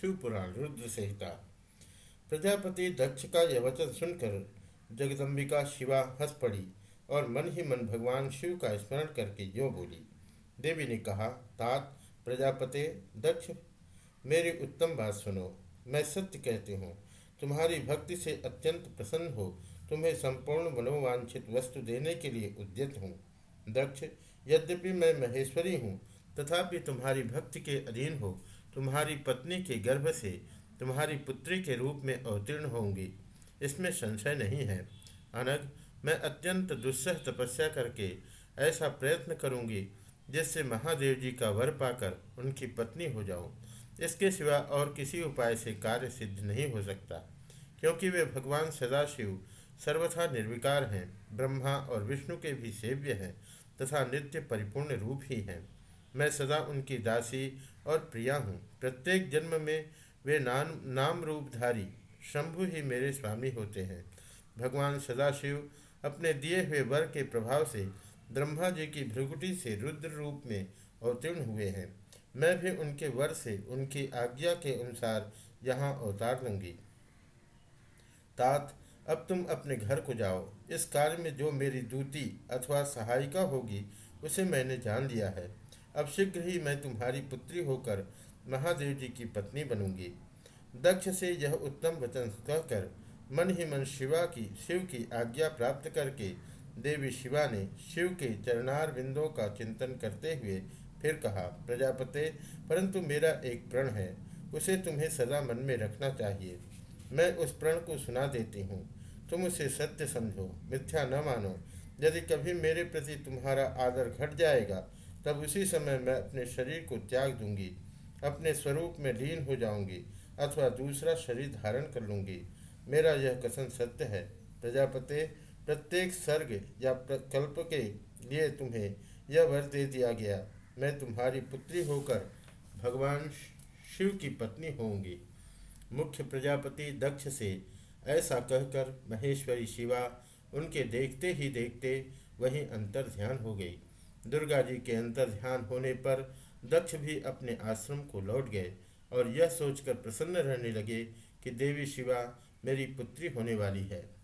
शिवपुराण रुद्र संहिता प्रजापति दक्ष का यह वचन सुनकर जगदम्बिका शिवा हंस पड़ी और मन ही मन भगवान शिव का स्मरण करके यो बोली, देवी ने कहा, तात, प्रजापति, दक्ष, मेरी उत्तम बात सुनो। मैं सत्य कहती हूँ, तुम्हारी भक्ति से अत्यंत प्रसन्न हो। तुम्हें संपूर्ण मनोवांछित वस्तु देने के लिए उद्यत हूँ। दक्ष, यद्यपि मैं महेश्वरी हूँ, तथापि तुम्हारी भक्ति के अधीन हो। तुम्हारी पत्नी के गर्भ से तुम्हारी पुत्री के रूप में अवतीर्ण होंगी। इसमें संशय नहीं है। अनग, मैं अत्यंत दुस्सह तपस्या करके ऐसा प्रयत्न करूँगी जिससे महादेव जी का वर पाकर उनकी पत्नी हो जाऊँ। इसके सिवा और किसी उपाय से कार्य सिद्ध नहीं हो सकता, क्योंकि वे भगवान सदाशिव सर्वथा निर्विकार हैं, ब्रह्मा और विष्णु के भी सेव्य हैं तथा नित्य परिपूर्ण रूप ही हैं। मैं सदा उनकी दासी और प्रिया हूँ। प्रत्येक जन्म में वे नाम नाम रूपधारी शंभु ही मेरे स्वामी होते हैं। भगवान सदाशिव अपने दिए हुए वर के प्रभाव से ब्रह्मा जी की भृगुटी से रुद्र रूप में अवतीर्ण हुए हैं। मैं भी उनके वर से उनकी आज्ञा के अनुसार यहाँ अवतार लूँगी। तात, अब तुम अपने घर को जाओ। इस कार्य में जो मेरी दूती अथवा सहायिका होगी, उसे मैंने जान लिया है। अब शीघ्र ही मैं तुम्हारी पुत्री होकर महादेव जी की पत्नी बनूँगी। दक्ष से यह उत्तम वचन कहकर मन ही मन शिवा की, शिव की आज्ञा प्राप्त करके देवी शिवा ने शिव के चरणार बिंदों का चिंतन करते हुए फिर कहा, प्रजापते, परंतु मेरा एक प्रण है, उसे तुम्हें सदा मन में रखना चाहिए। मैं उस प्रण को सुना देती हूँ। तुम उसे सत्य समझो, मिथ्या न मानो। यदि कभी मेरे प्रति तुम्हारा आदर घट जाएगा तब उसी समय मैं अपने शरीर को त्याग दूँगी, अपने स्वरूप में लीन हो जाऊँगी, अथवा दूसरा शरीर धारण कर लूँगी। मेरा यह कथन सत्य है। प्रजापते, प्रत्येक सर्ग या कल्प के लिए तुम्हें यह वर दे दिया गया, मैं तुम्हारी पुत्री होकर भगवान शिव की पत्नी होंगी मुख्य प्रजापति दक्ष से ऐसा कहकर महेश्वरी शिवा उनके देखते ही देखते वहीं अंतर ध्यान हो गई। दुर्गा जी के अंतर ध्यान होने पर दक्ष भी अपने आश्रम को लौट गए और यह सोचकर प्रसन्न रहने लगे कि देवी शिवा मेरी पुत्री होने वाली है।